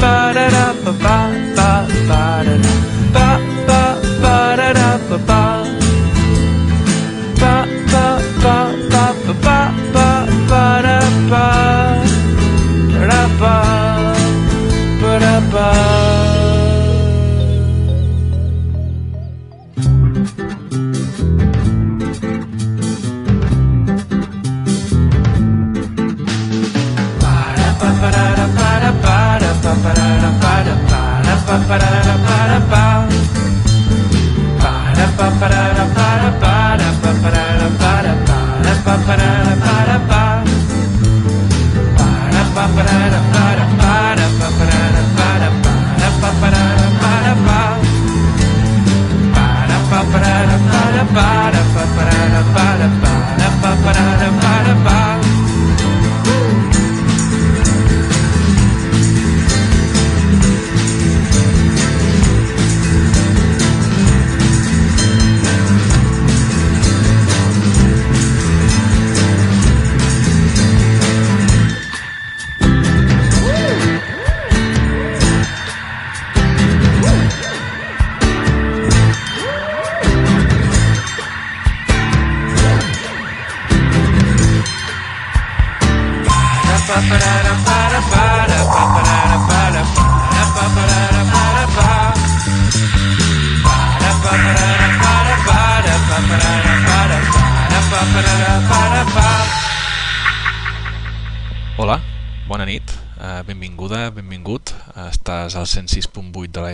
ba da da ba ba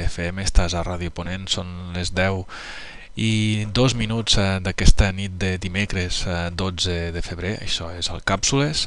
FM, estàs a Ràdio Ponent, són les 10 i dos minuts uh, d'aquesta nit de dimecres uh, 12 de febrer, això és el Càpsules,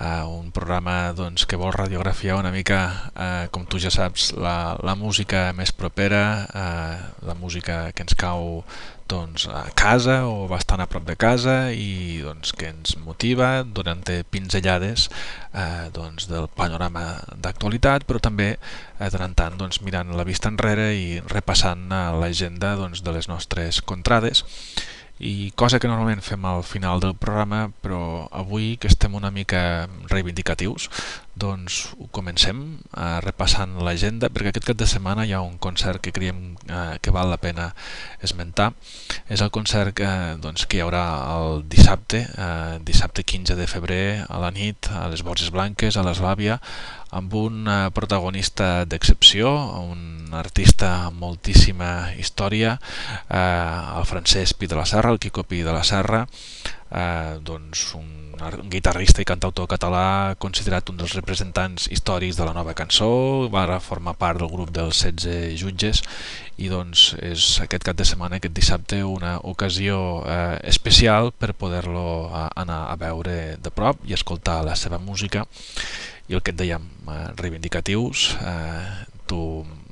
uh, un programa doncs, que vol radiografiar una mica, uh, com tu ja saps, la, la música més propera, uh, la música que ens cau doncs, a casa o bastant a prop de casa i doncs, que ens motiva durant pinzellades eh, doncs, del panorama d'actualitat però també eh, de tant tant doncs, mirant la vista enrere i repassant l'agenda doncs, de les nostres contrades. I cosa que normalment fem al final del programa, però avui que estem una mica reivindicatius, doncs comencem eh, repassant l'agenda, perquè aquest cap de setmana hi ha un concert que creiem eh, que val la pena esmentar. És el concert que, doncs, que hi haurà el dissabte, eh, dissabte 15 de febrer, a la nit, a les Borges Blanques, a l'Eslàvia, amb un eh, protagonista d'excepció, un artista amb moltíssima història, eh, el Francesc Pi de la Serra, el Quico Pi de la Serra, eh, doncs un, un guitarrista i cantautor català considerat un dels representants històrics de la nova cançó, va formar part del grup dels 16 jutges i doncs és aquest cap de setmana, aquest dissabte, una ocasió eh, especial per poder-lo eh, anar a veure de prop i escoltar la seva música. I el que et dèiem, eh, reivindicatius, eh, tu,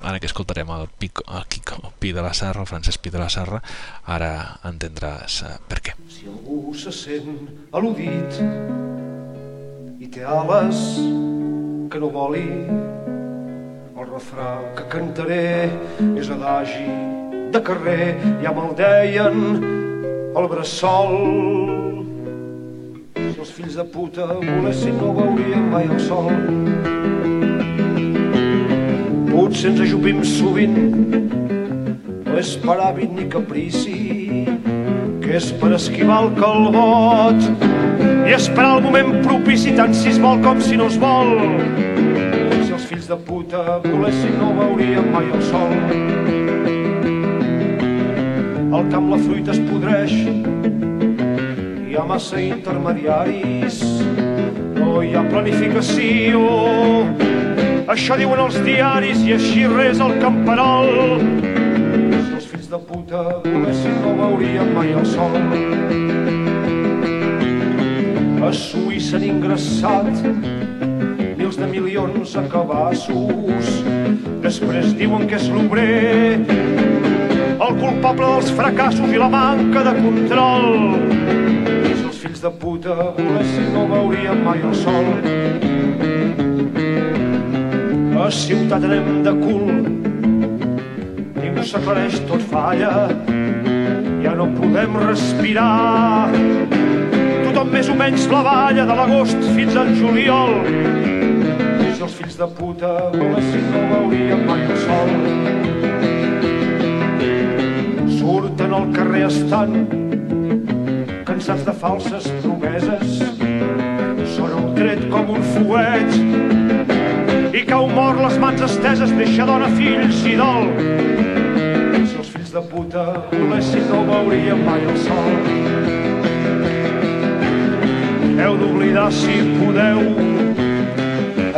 ara que escoltarem el, Pic, el Quico Pi de la Serra, el Francesc Pi de la Serra, ara entendràs eh, per què. Si algú se sent al·ludit i té ales que no voli, el refrà que cantaré és adagi de carrer, ja me'l deien el bressol si els fills de puta volessin no veurien mai el sol. Potser ens ajupim sovint, no és per hàbit ni caprici, que és per esquivar el calbot i esperar el moment propici tant si es vol com si no es vol. Si els fills de puta volessin no veurien mai el sol. Al camp la fruita es podreix, hi ha massa intermediaris, no hi ha planificació. Això diuen els diaris i així res el camperol. Si els fills de puta volessin no veurien mai el sol. A Suïssa han ingressat mils de milions a cabassos. Després diuen que és l'obrer el culpable dels fracassos i la manca de control fills de puta volessin no veurien mai el sol. A ciutat anem de cul, ningú s'aclareix, tot falla, ja no podem respirar. Tothom més o menys la balla de l'agost fins al juliol. Si els fills de puta volessin no veurien mai el sol. Surten al carrer estant cansats de falses promeses. Són un tret com un fuet cau mort les mans esteses, deixa dona, fills i dol. Si els fills de puta volessin no veurien mai el sol. Heu d'oblidar si podeu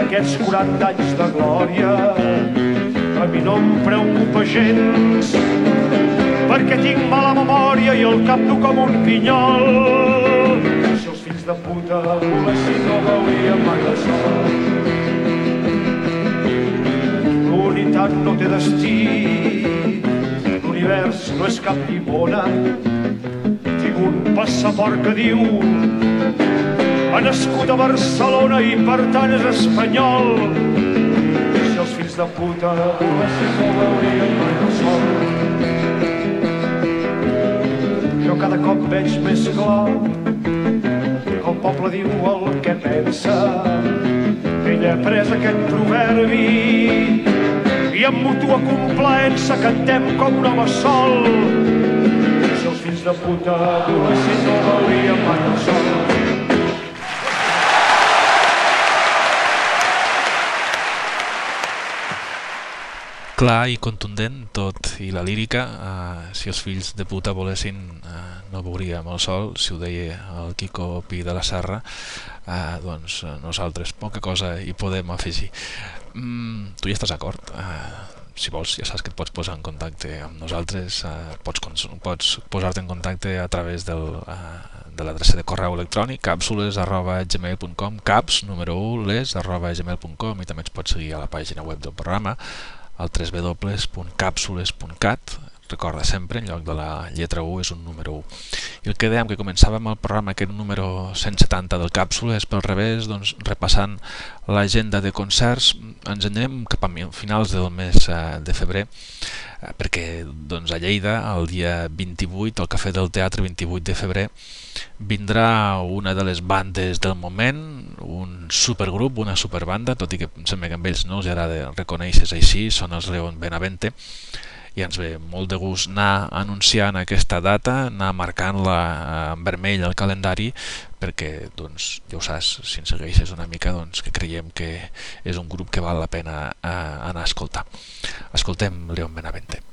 aquests 40 anys de glòria. A mi no em preocupa gens perquè tinc mala memòria i el cap dur com un pinyol. Si els fills de puta volessin no veurien mai el sol. L'unitat no té destí, l'univers no és cap llimona. Tinc un passaport que diu ha nascut a Barcelona i per tant és espanyol. Si els fills de puta volessin no veurien mai el sol. Jo cada cop veig més clar que el poble diu el que pensa. Ell ha pres aquest proverbi amb mútua complaença cantem com un home sol. Si els fills de puta volessin no veurien mai el sol. clar i contundent tot i la lírica eh, si els fills de puta volessin eh, no veuríem el sol si ho deia el Quico Pi de la Serra eh, doncs nosaltres poca cosa hi podem afegir mm, tu hi estàs d'acord? Eh, si vols ja saps que et pots posar en contacte amb nosaltres eh, pots, pots posar-te en contacte a través del, eh, de l'adreça de correu electrònic capsules arroba gmail.com caps número 1 les arroba gmail.com i també ens pots seguir a la pàgina web del programa al www.capsules.cat recorda sempre, en lloc de la lletra 1 és un número 1. I el que dèiem que començàvem el programa, que era un número 170 del càpsula, és pel revés, doncs, repassant l'agenda de concerts, ens anem cap a finals del mes eh, de febrer, eh, perquè doncs, a Lleida, el dia 28, al Cafè del Teatre, 28 de febrer, vindrà una de les bandes del moment, un supergrup, una superbanda, tot i que em sembla que amb ells no els agrada reconèixer així, són els Leon Benavente, i ens ve molt de gust anar anunciant aquesta data, anar marcant-la eh, en vermell al calendari perquè, doncs, ja ho saps, si ens segueixes una mica, doncs, que creiem que és un grup que val la pena eh, anar a escoltar. Escoltem Leon Benavente.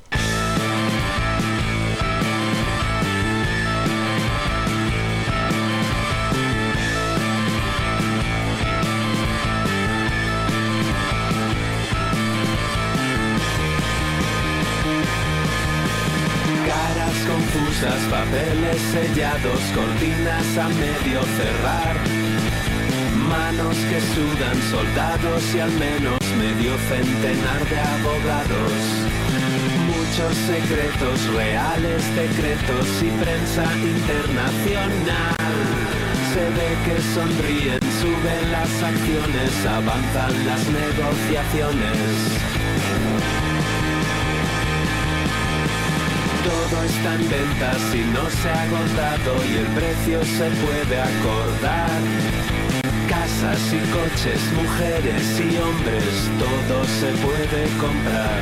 Confusas, papeles sellados, cortinas a medio cerrar. Manos que sudan, soldados y al menos medio centenar de abogados. Muchos secretos reales, decretos y prensa internacional. Se ve que sonríen, suben las acciones, avanzan las negociaciones. Todo está en venta si no se ha agotado y el precio se puede acordar. Casas y coches, mujeres y hombres, todo se puede comprar.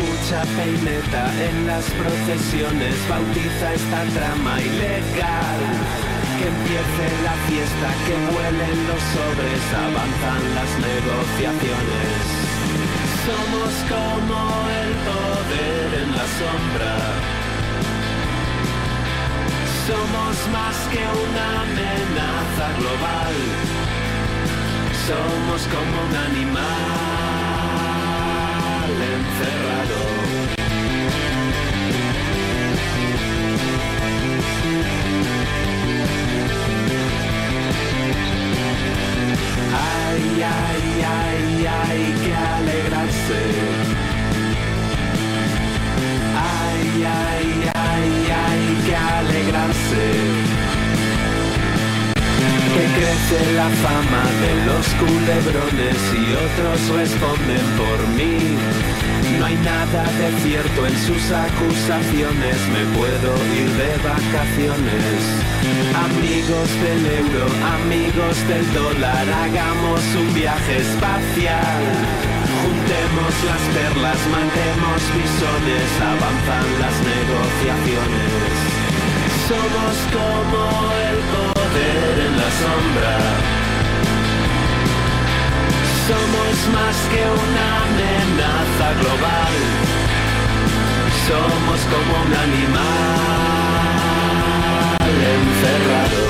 Mucha peineta en las procesiones bautiza esta trama ilegal. Que empiece la fiesta, que vuelen los sobres, avanzan las negociaciones. Somos como el poder en la sombra. Somos más que una amenaza global. Somos como un animal encerrado. Ay, ay, ay, ay, que alegrarse. Que crece la fama de los culebrones y otros responden por mí. No hay nada de cierto en sus acusaciones, me puedo ir de vacaciones. Amigos del euro, amigos del dólar, hagamos un viaje espacial. Juntemos las perlas, mandemos visones, avanzan las negociaciones. Somos como el poder en la sombra somos más que una amenaza global. Somos como un animal encerrado.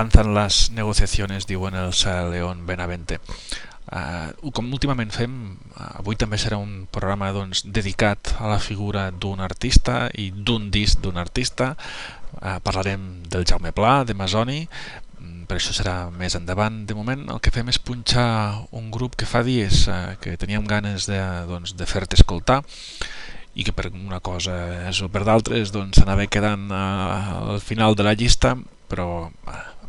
avanzan les negociacions, diuen el León Benavente. Uh, com últimament fem, avui també serà un programa doncs, dedicat a la figura d'un artista i d'un disc d'un artista. Uh, parlarem del Jaume Pla, de Masoni, mm, per això serà més endavant. De moment el que fem és punxar un grup que fa dies uh, que teníem ganes de, doncs, de fer-te escoltar i que per una cosa o per d'altres doncs, s'anava quedant uh, al final de la llista, però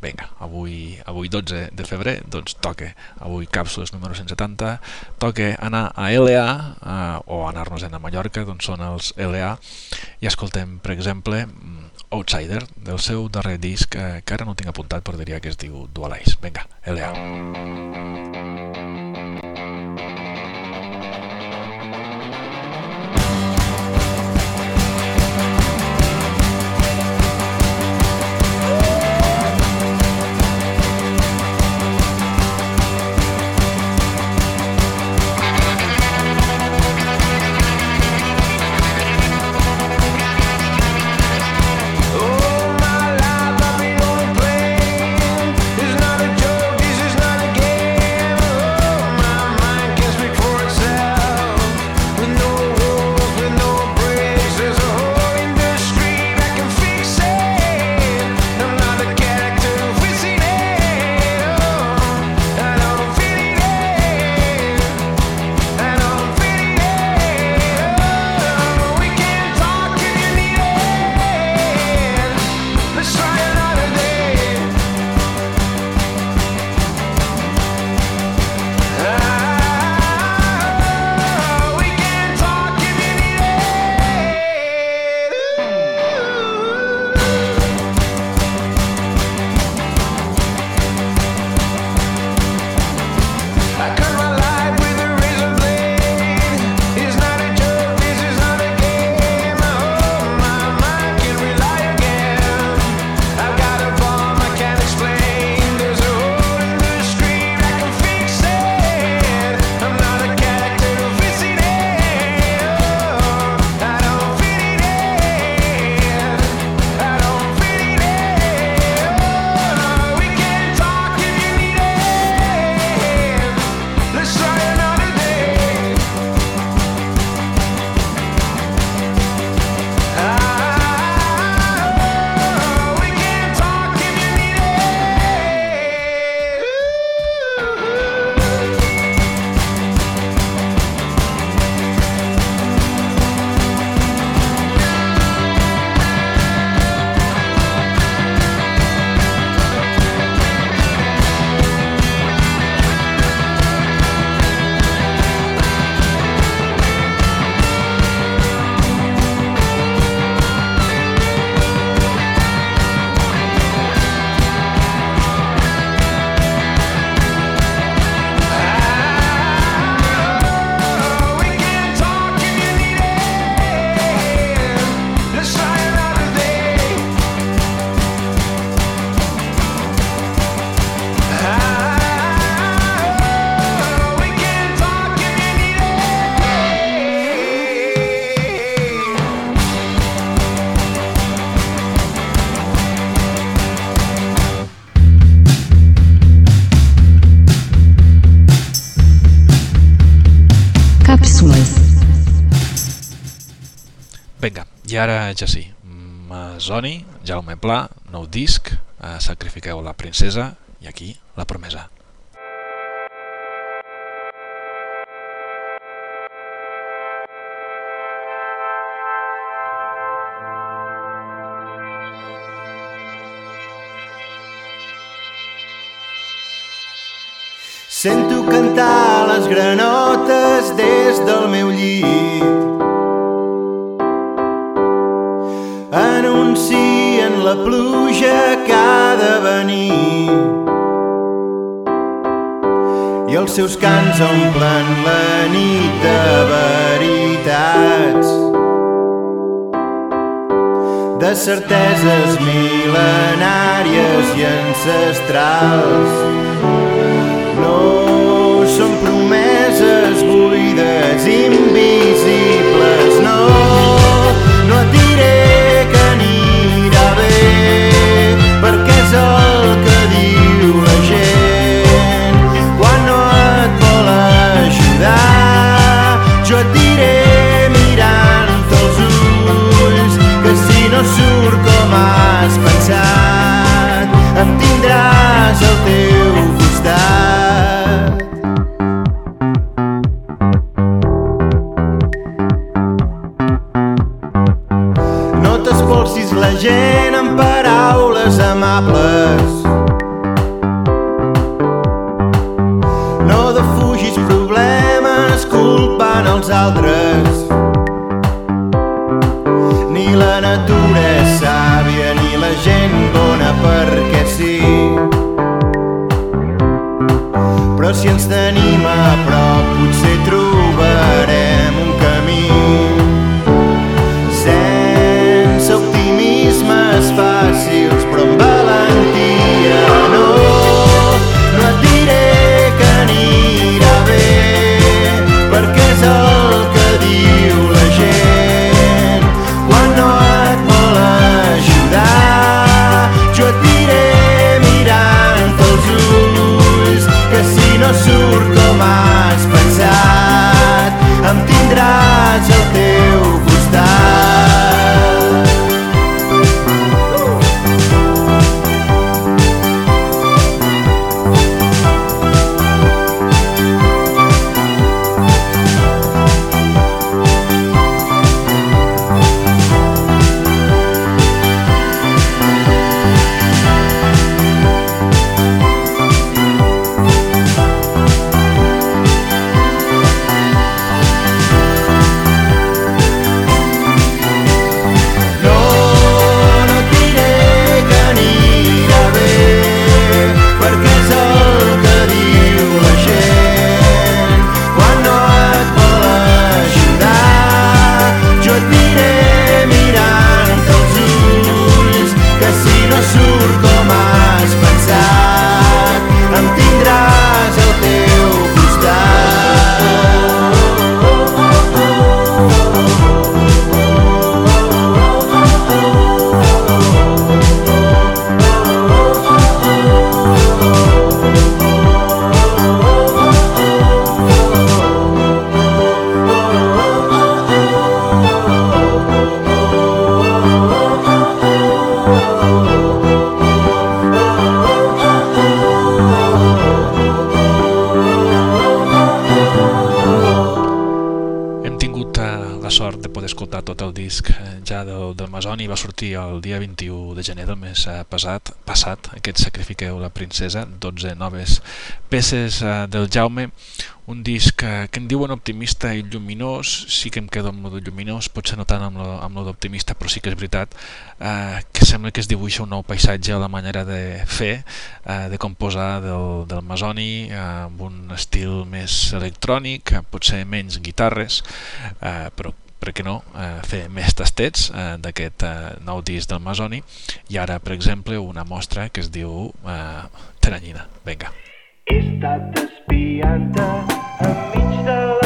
vinga, avui, avui 12 de febrer, doncs toca, avui càpsules número 170, toca anar a LA eh, o anar-nos a Mallorca, doncs són els LA, i escoltem, per exemple, mm, Outsider, del seu darrer disc, eh, que ara no tinc apuntat, però diria que es diu Dualize. Vinga, LA. This Jaume Pla, nou disc, eh, Sacrifiqueu la princesa i aquí la promesa. Sento cantar les granotes des del meu llit. La pluja que ha de venir. I els seus cants omplen la nit de veritats. De certeses mil·lenàries i ancestrals. No són promeses buides, invisibles, no, no et surt com has pensat, em tindràs al teu costat. No t'espolsis la gent amb paraules amables. No els altres. Natura és sàvia, ni la gent bona perquè sí. Però si ens tenim a prop, potser trobarem Sacrifiqueu la princesa, 12 noves peces eh, del Jaume, un disc eh, que en diuen optimista i lluminós, sí que em quedo amb de lluminós, potser no tant amb lo, amb d'optimista, però sí que és veritat eh, que sembla que es dibuixa un nou paisatge a la manera de fer, eh, de composar del, del Masoni, eh, amb un estil més electrònic, potser menys guitarres, eh, però per què no, eh, fer més tastets eh, d'aquest eh, nou disc del Masoni i ara, per exemple, una mostra que es diu eh, Teranyina. Vinga. He estat espiant-te enmig de la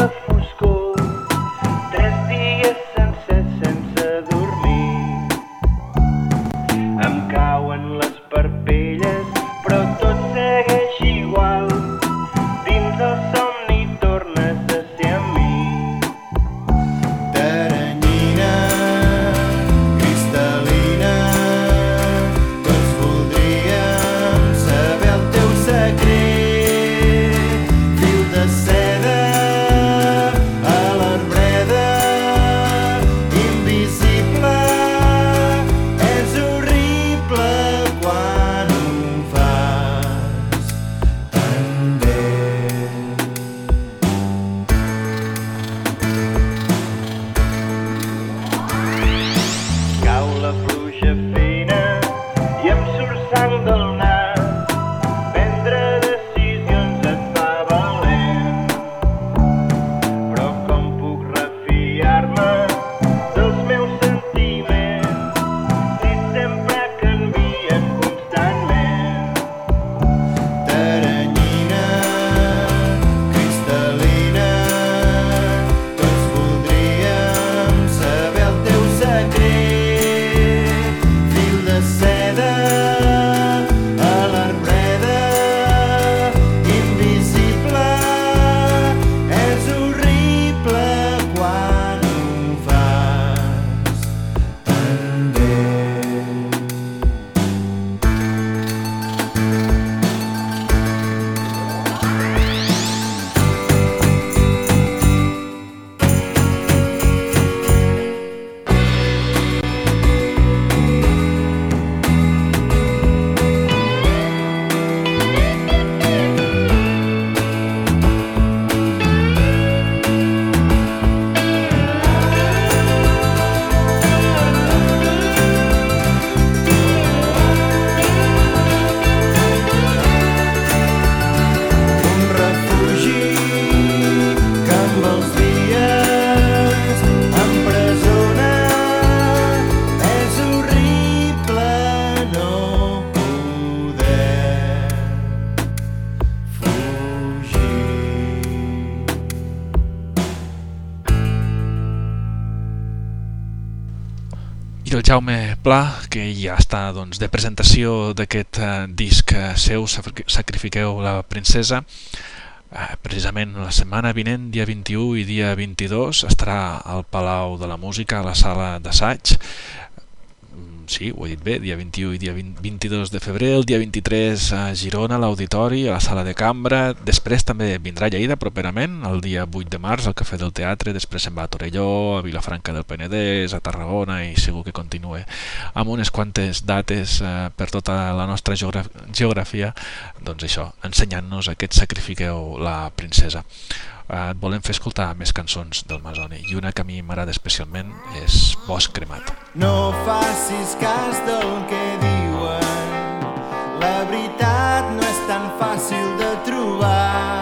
Pla, que ja està doncs, de presentació d'aquest eh, disc eh, seu, Sacrifiqueu la princesa, eh, precisament la setmana vinent, dia 21 i dia 22, estarà al Palau de la Música, a la sala d'assaig. Sí, ho he dit bé, dia 21 i dia 20, 22 de febrer, el dia 23 a Girona, a l'Auditori, a la sala de cambra, després també vindrà a Lleida properament, el dia 8 de març al Cafè del Teatre, després se'n va a Torelló, a Vilafranca del Penedès, a Tarragona i segur que continue amb unes quantes dates eh, per tota la nostra geogra geografia, doncs això, ensenyant-nos aquest sacrifiqueu la princesa. Eh, et volem fer escoltar més cançons del Masoni i una que a mi m'agrada especialment és Bosc cremat. No facis cas del que diuen, la veritat no és tan fàcil de trobar.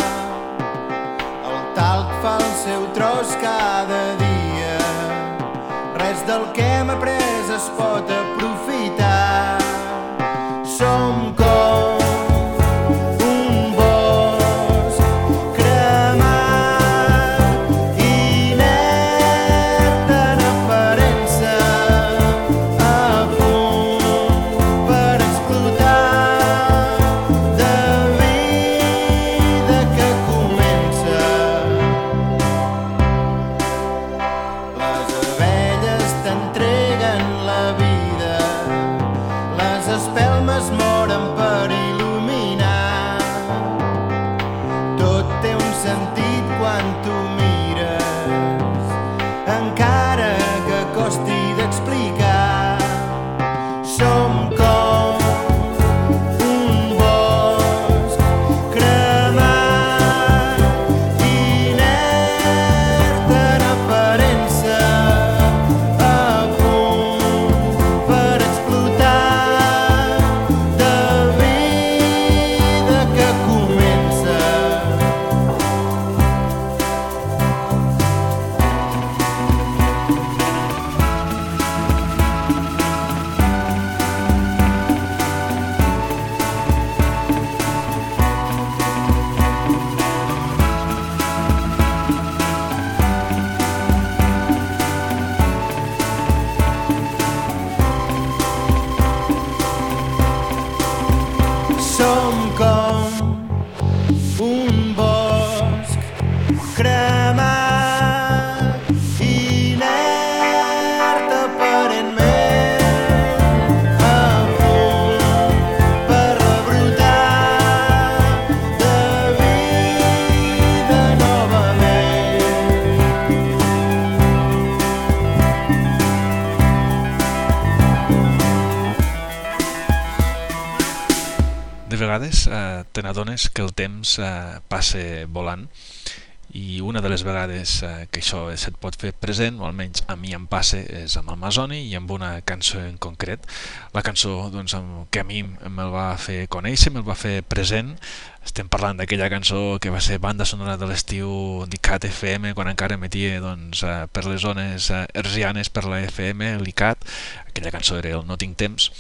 El talc fa el seu tros cada dia, res del que hem après es pot aprofitar. Som com vegades eh, te n'adones que el temps eh, passa volant i una de les vegades eh, que això se't pot fer present, o almenys a mi em passa, és amb el Masoni i amb una cançó en concret. La cançó doncs, que a mi me'l va fer conèixer, me'l va fer present, estem parlant d'aquella cançó que va ser banda sonora de l'estiu d'ICAT FM, quan encara emetia doncs, eh, per les zones eh, herzianes per la FM, l'ICAT, aquella cançó era el No tinc temps,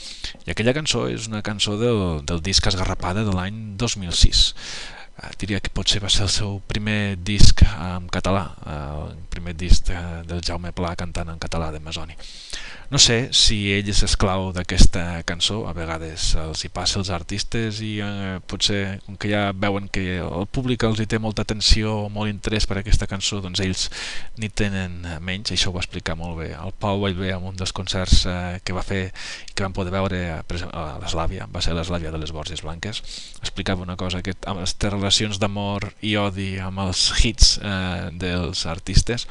i aquella cançó és una cançó del, del disc Esgarrapada de l'any 2006. Eh, diria que potser va ser el seu primer disc en català, eh, el primer disc del Jaume Pla cantant en català de. No sé si ell és esclau d'aquesta cançó, a vegades els hi passa als artistes i eh, potser, com que ja veuen que el públic els hi té molta atenció, molt interès per aquesta cançó, doncs ells ni tenen menys, això ho va explicar molt bé el Pau Vallvé en un dels concerts eh, que va fer i que vam poder veure a l'Eslàvia, va ser l'Eslàvia de les Borges Blanques, explicava una cosa que amb les relacions d'amor i odi amb els hits eh, dels artistes,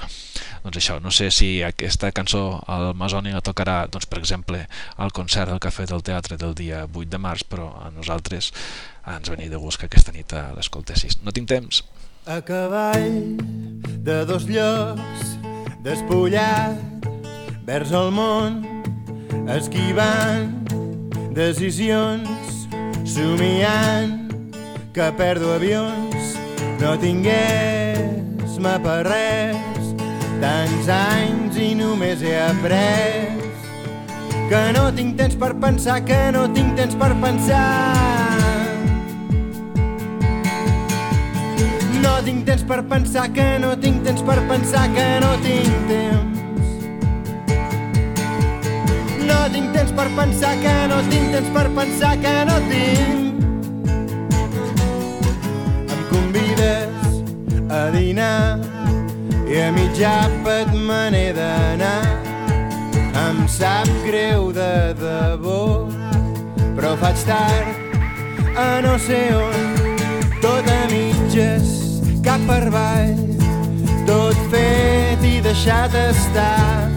doncs això, no sé si aquesta cançó al Masoni la tocarà, doncs, per exemple, al concert del Cafè del Teatre del dia 8 de març, però a nosaltres ens venia de gust que aquesta nit l'escoltessis. No tinc temps. A cavall de dos llocs, despullat vers el món, esquivant decisions, somiant que perdo avions, no tingués-me per res, tants anys i només he après que no tinc temps per pensar, que no tinc temps per pensar. No tinc temps per pensar, que no tinc temps per pensar, que no tinc temps. No tinc temps per pensar, que no tinc temps per pensar, que no tinc. A dinar i a mig àpat me n'he d'anar em sap greu de debò, però faig tard a no sé on, tot a mitges, cap per avall, tot fet i deixat estar.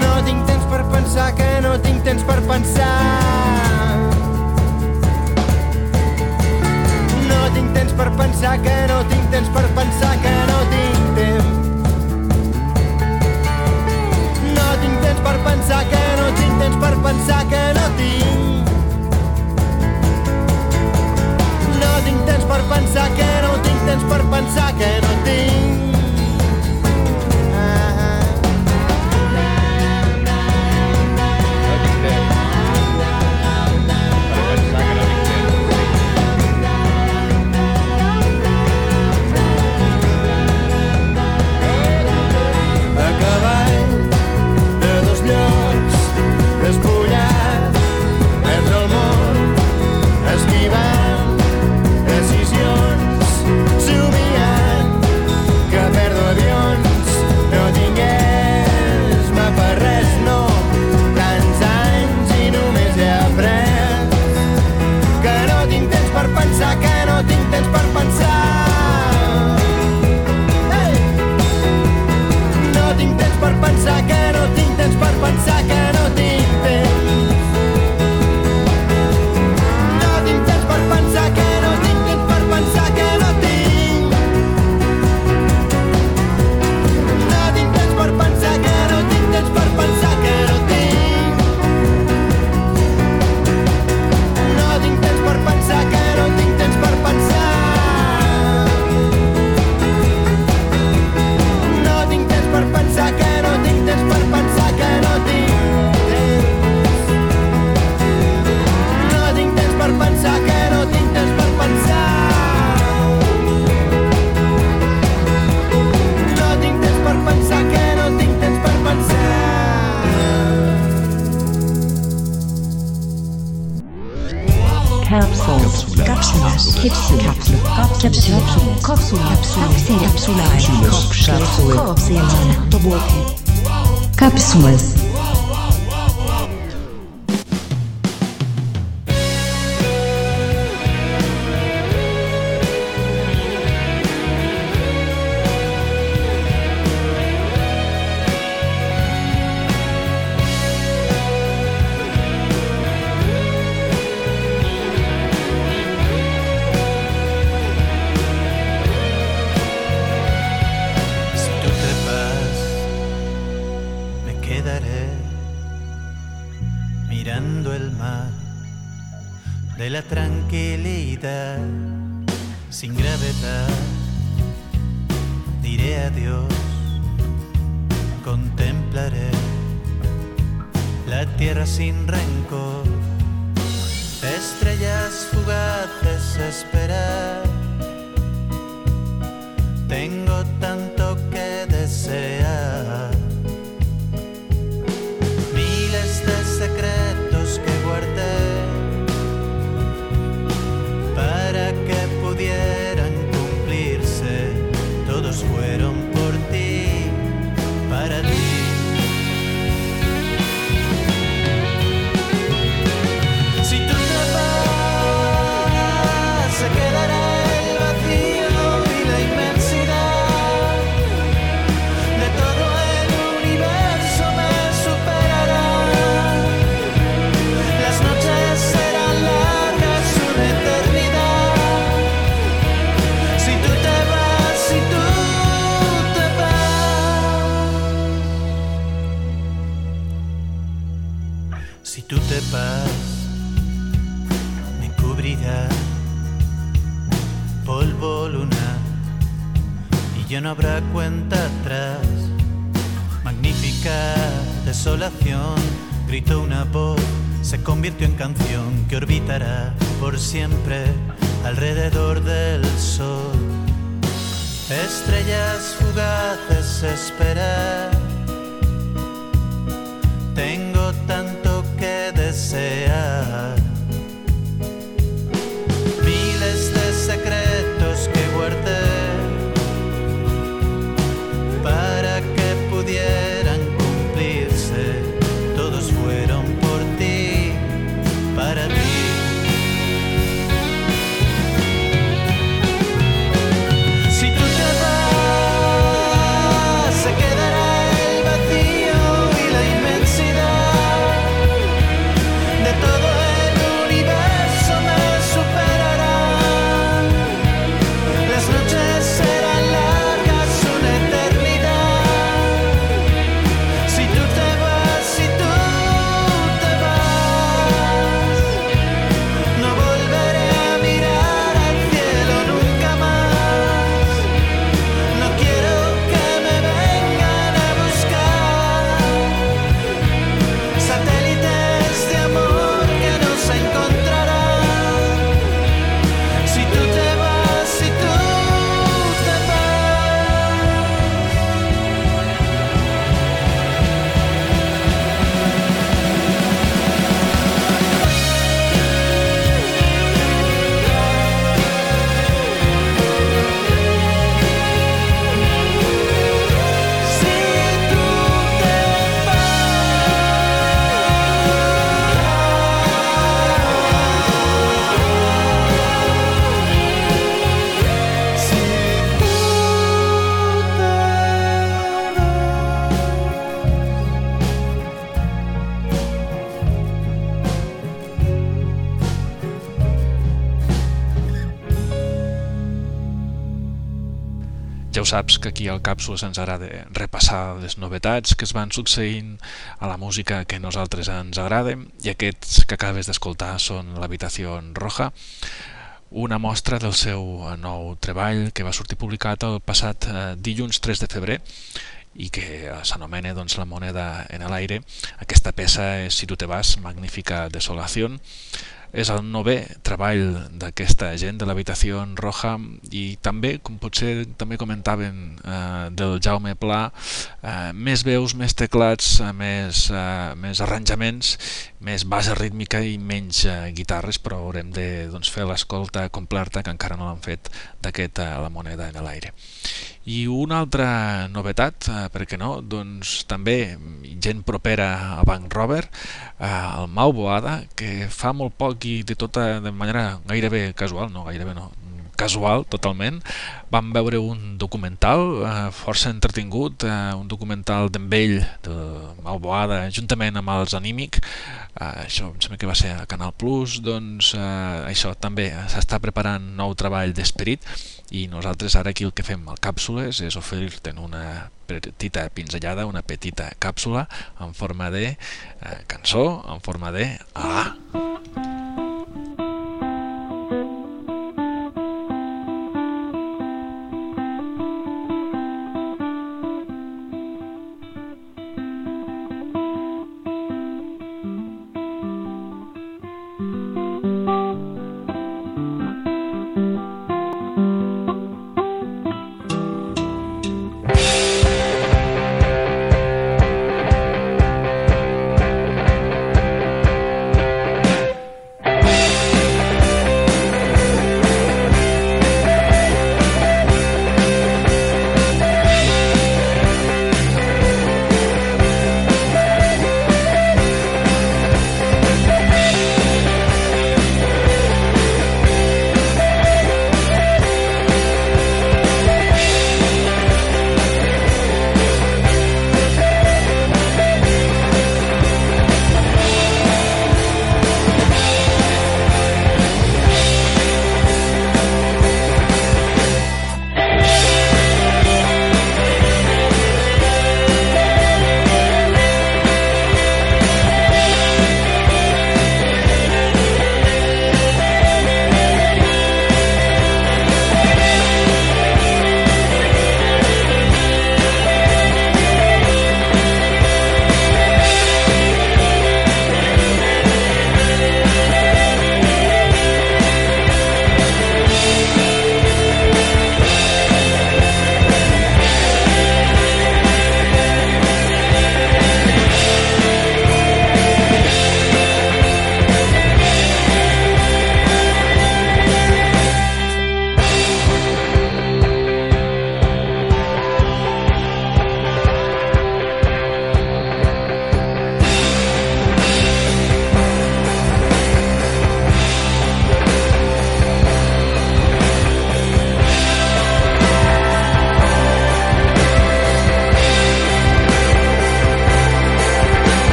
No tinc temps per pensar, que no tinc temps per pensar. Per pensar, que no tinc temps per pensar, que no tinc temps tinc temps per pensar que no tinc temps per pensar que no tinc. No tinc temps per pensar que no tinc temps per pensar que no tinc. spend ya no habrá cuenta atrás. Magnífica desolación, gritó una voz, se convirtió en canción que orbitará por siempre alrededor del sol. Estrellas fugaces esperar. Tengo tanto que desear. Que aquí al Càpsules ens agrada repassar les novetats que es van succeint a la música que nosaltres ens agrada i aquests que acabes d'escoltar són l'Habitació Roja, una mostra del seu nou treball que va sortir publicat el passat eh, dilluns 3 de febrer i que s'anomena doncs, La moneda en l'aire. Aquesta peça és Si tu te vas, magnífica desolación. És el novè treball d'aquesta gent de l'habitació roja i també, com potser també comentaven eh, del Jaume Pla, eh, més veus, més teclats, eh, més, eh, més arranjaments, més base rítmica i menys eh, guitarres, però haurem de doncs, fer l'escolta completa que encara no l'han fet d'aquest eh, La moneda en l'aire. I una altra novetat, eh, per què no? Doncs també gent propera a Bank Rover, eh, el Mau Boada, que fa molt poc i de tota de manera gairebé casual, no gairebé no, casual totalment, vam veure un documental eh, força entretingut, eh, un documental d'en Vell, de Mau Boada, juntament amb els Anímic, eh, això em sembla que va ser a Canal Plus, doncs eh, això també s'està preparant nou treball d'esperit i nosaltres ara aquí el que fem al Càpsules és oferir-te'n una petita pinzellada, una petita càpsula en forma de eh, cançó, en forma de A.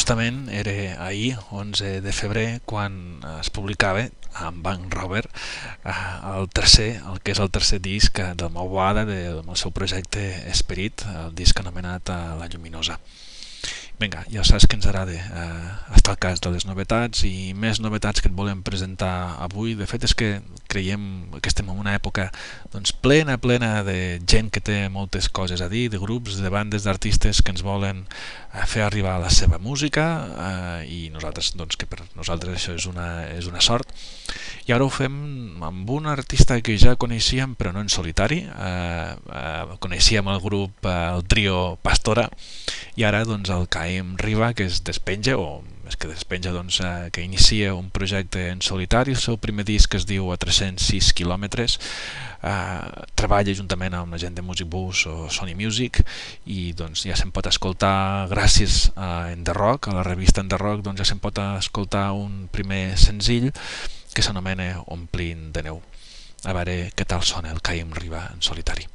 justament era ahir, 11 de febrer, quan es publicava amb Bank Rover eh, el tercer, el que és el tercer disc del meu Boada, del seu projecte Esperit, el disc anomenat eh, La Lluminosa. Vinga, ja saps que ens agrada eh, estar al cas de les novetats i més novetats que et volem presentar avui. De fet és que creiem que estem en una època doncs, plena, plena de gent que té moltes coses a dir, de grups, de bandes, d'artistes que ens volen eh, fer arribar la seva música eh, i nosaltres, doncs, que per nosaltres això és una, és una sort. I ara ho fem amb un artista que ja coneixíem però no en solitari. Eh, eh, coneixíem el grup, eh, el trio Pastora i ara doncs el CAE Naim Riba, que es despenja, o que despenja, doncs, eh, que inicia un projecte en solitari, el seu primer disc es diu A 306 quilòmetres, eh, treballa juntament amb la gent de Music Bus o Sony Music i doncs ja se'n pot escoltar gràcies a En The Rock, a la revista En The Rock, doncs ja se'n pot escoltar un primer senzill que s'anomena Omplint de neu. A veure què tal sona el Caim Riba en solitari.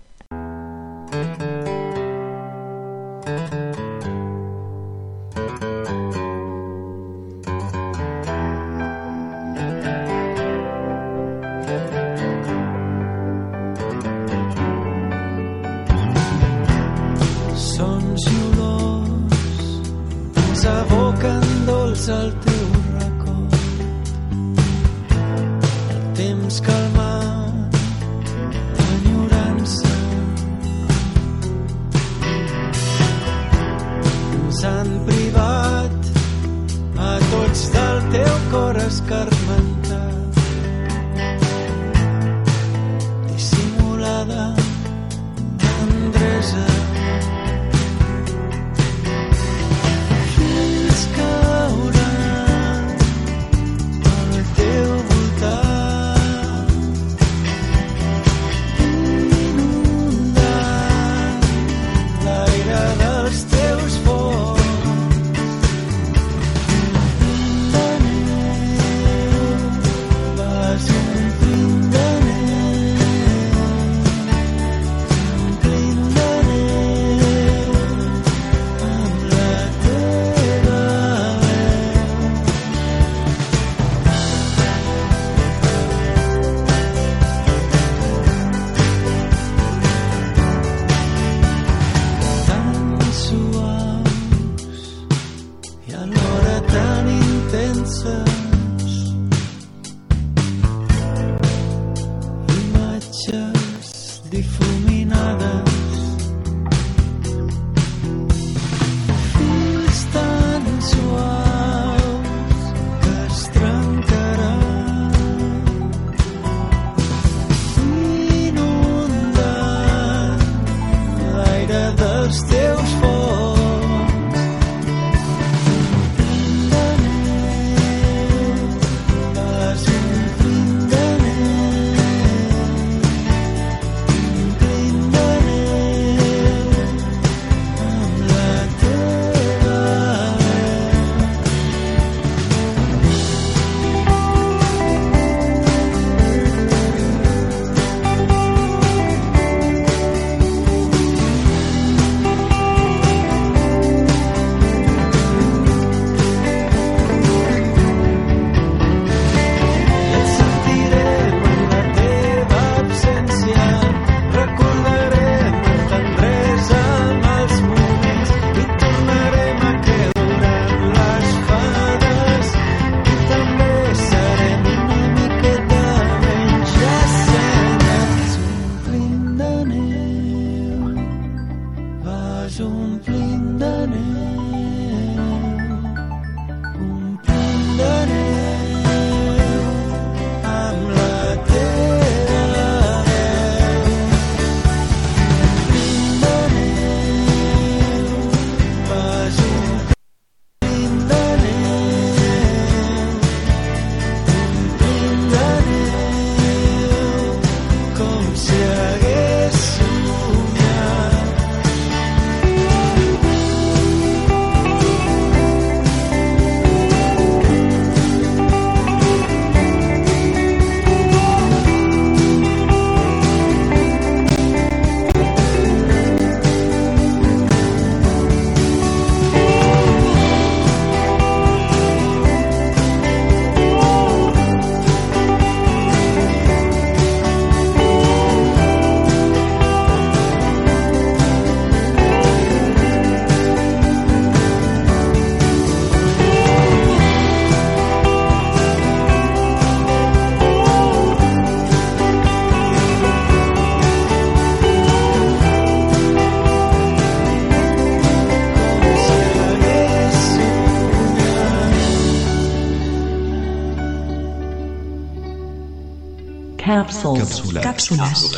Capsules. Cápsulas.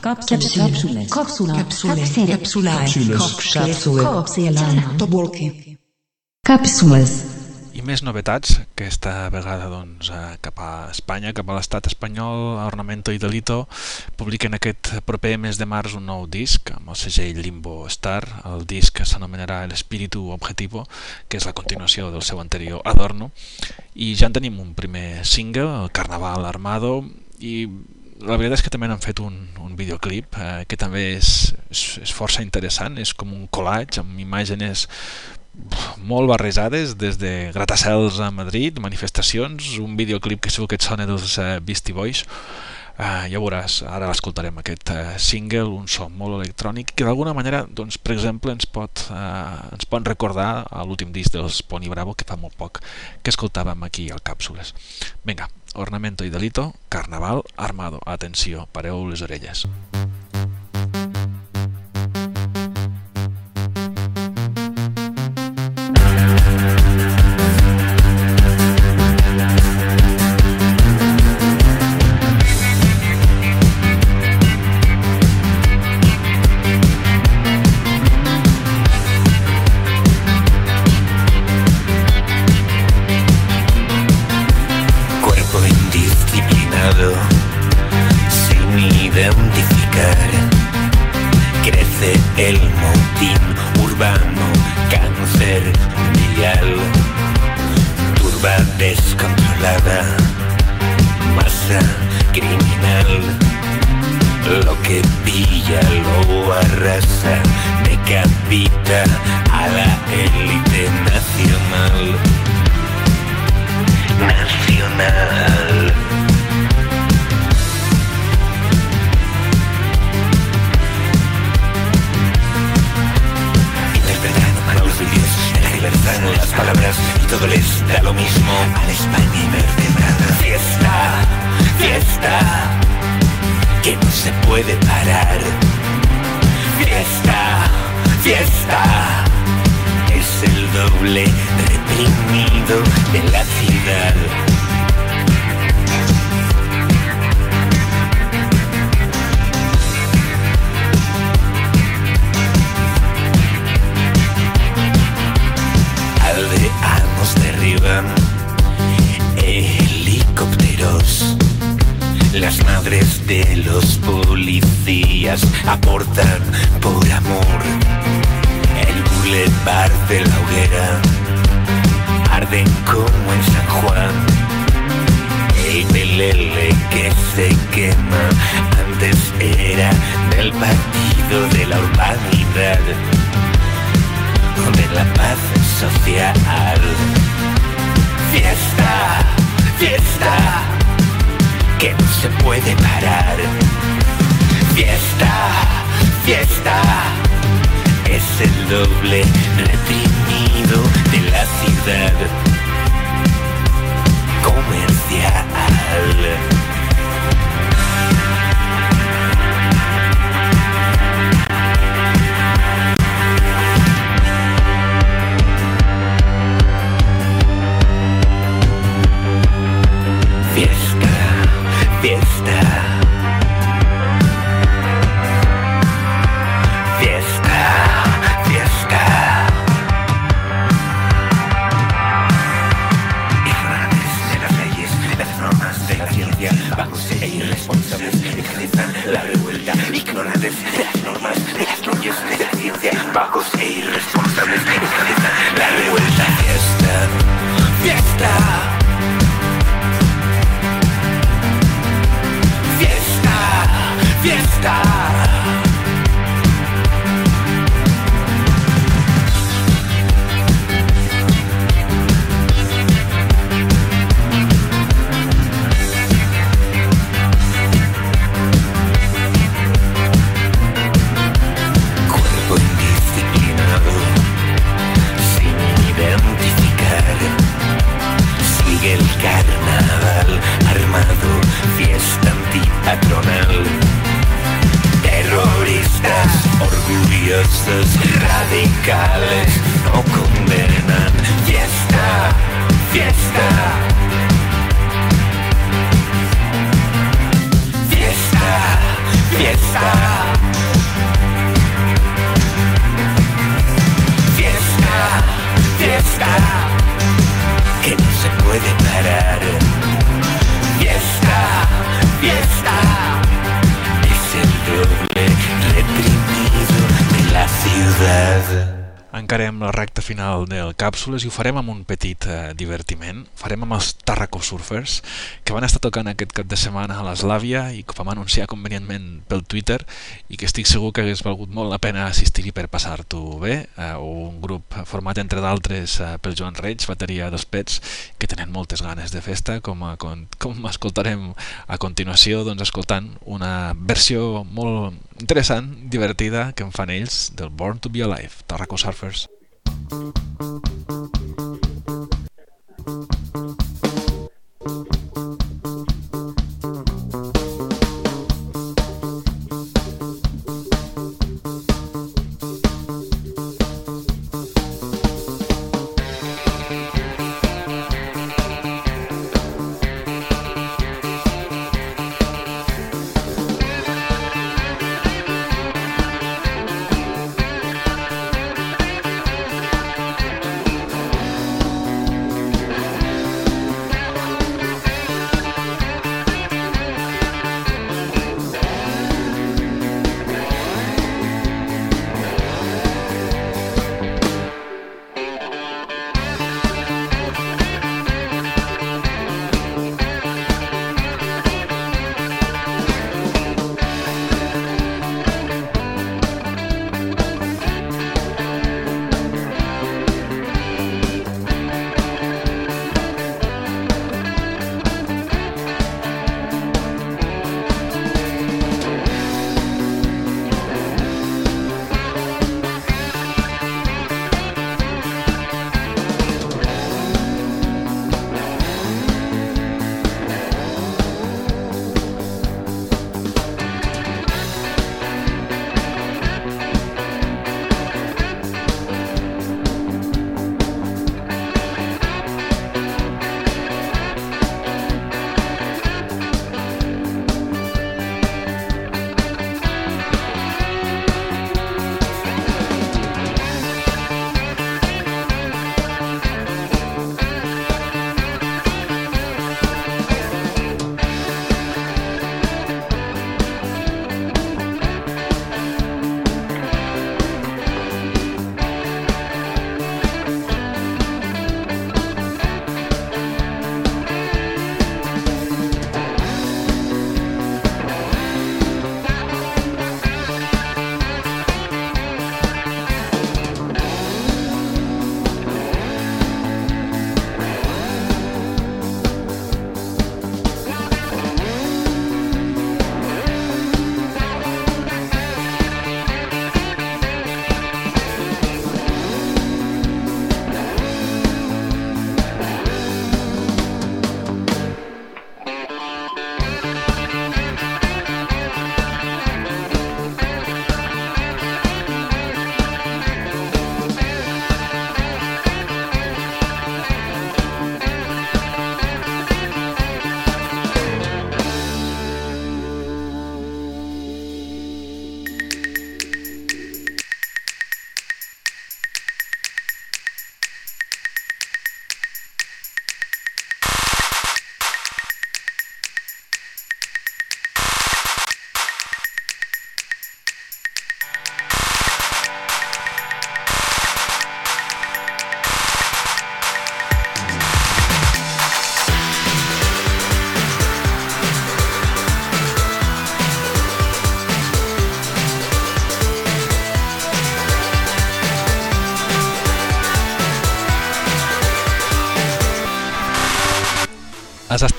Cápsulas. Cápsulas. Cápsulas. Cápsulas. Cápsules. I més novetats, aquesta vegada doncs, eh, cap a Espanya, cap a l'estat espanyol, Ornamento i Delito publiquen aquest proper mes de març un nou disc amb el segell Limbo Star. El disc s'anomenarà El Espíritu Objetivo, que és la continuació del seu anterior Adorno. I ja en tenim un primer single, el Carnaval Armado, i la veritat és que també han fet un, un videoclip eh, que també és, és, és força interessant, és com un collage amb imatges molt barrejades des de gratacels a Madrid, manifestacions, un videoclip que segur que et sona dels uh, Beastie Boys. Uh, ja veuràs, ara l'escoltarem aquest uh, single, un so molt electrònic que d'alguna manera, doncs, per exemple ens pot, uh, ens pot recordar a l'últim disc dels Pony Bravo que fa molt poc que escoltàvem aquí al Càpsules. Vinga, Ornamento i Delito Carnaval Armado, atenció pareu les orelles Fiesta, fiesta. Es el doble reprimido de la ciudad. Tancarem la recta final del Càpsules i ho farem amb un petit eh, divertiment. Ho farem amb els Tarraco Surfers, que van estar tocant aquest cap de setmana a l'Eslàvia i que vam anunciar convenientment pel Twitter i que estic segur que hagués valgut molt la pena assistir-hi per passar-t'ho bé. Eh, un grup format entre d'altres eh, pel Joan Reig, bateria dels Pets, que tenen moltes ganes de festa, com, a, com, com escoltarem a continuació, doncs escoltant una versió molt interessant, divertida, que en fan ells del Born to be Alive, Tarraco Surfers. has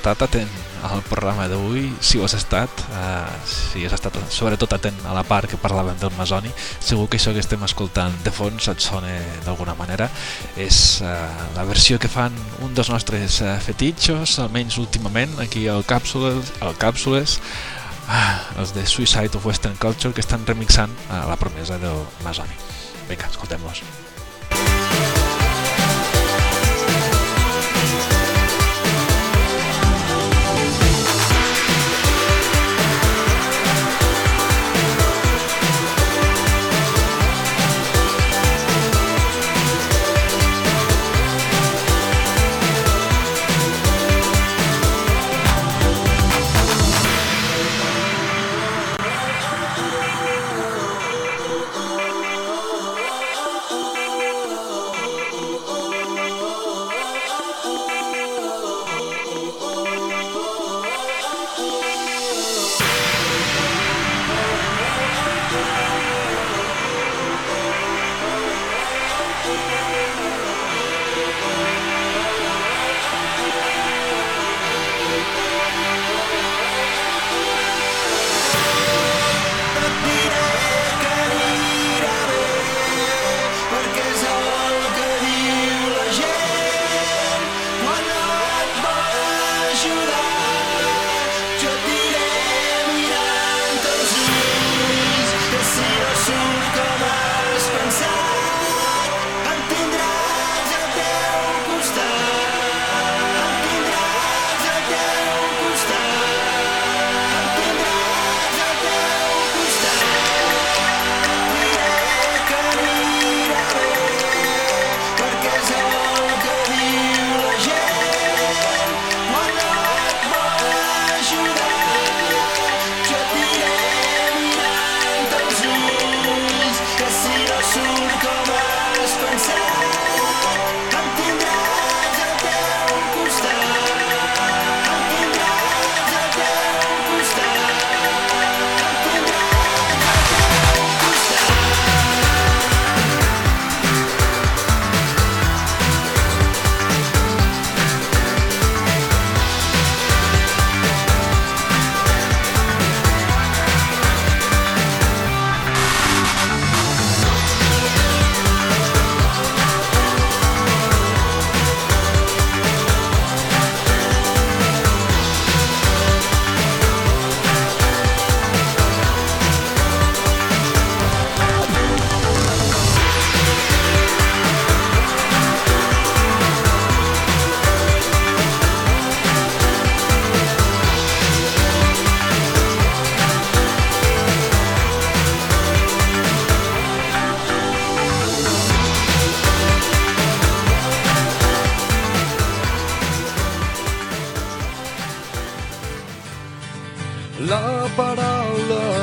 estat atent al programa d'avui, si ho has estat, eh, si has estat sobretot atent a la part que parlàvem del Masoni, segur que això que estem escoltant de fons et sona d'alguna manera. És eh, la versió que fan un dels nostres eh, fetitxos, almenys últimament, aquí al Càpsules, al Càpsules ah, els de Suicide of Western Culture, que estan remixant eh, la promesa del Masoni. Vinga, escoltem-los.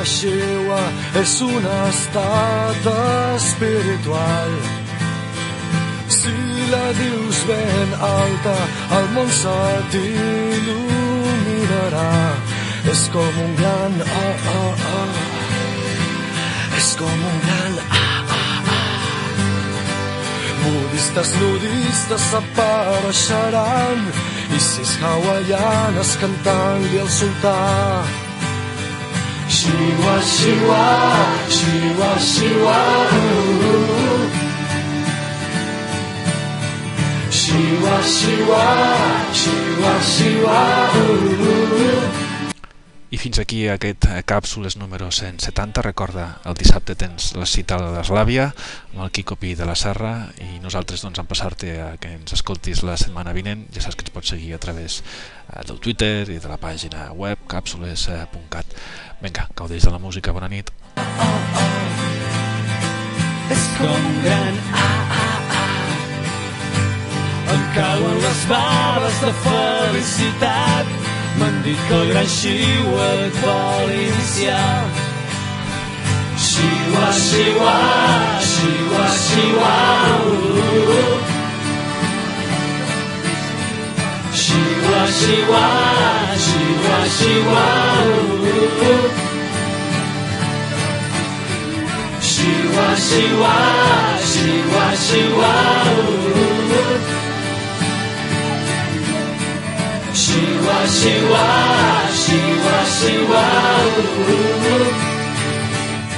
Shiva és un estat espiritual. Si la dius ben alta, el món se t'il·luminarà. És com un gran ah, ah, ah. És com un gran ah, ah, ah. Budistes, nudistes s'apareixeran i sis hawaianes cantant-li al sultà. Shiwa, shiwa, shiwa, shiwa, uh, Shiwa, shiwa, shiwa, shiwa, uh, I fins aquí aquest eh, càpsules número 170. Recorda, el dissabte tens la cita a l'Eslàvia amb el Quico Pi de la Serra i nosaltres doncs, en passar-te a que ens escoltis la setmana vinent. Ja saps que ens pots seguir a través eh, del Twitter i de la pàgina web càpsules.cat. Vinga, gaudeix de la música. Bona nit. És com un gran ah, ah, ah. Em cauen les bales de felicitat. M'han dit que el gran Xiua et vol iniciar. Xiua, xiua, xiua, xiua, uh. 是我是我是我是我是我是我是我是我是我是是我是我是我是我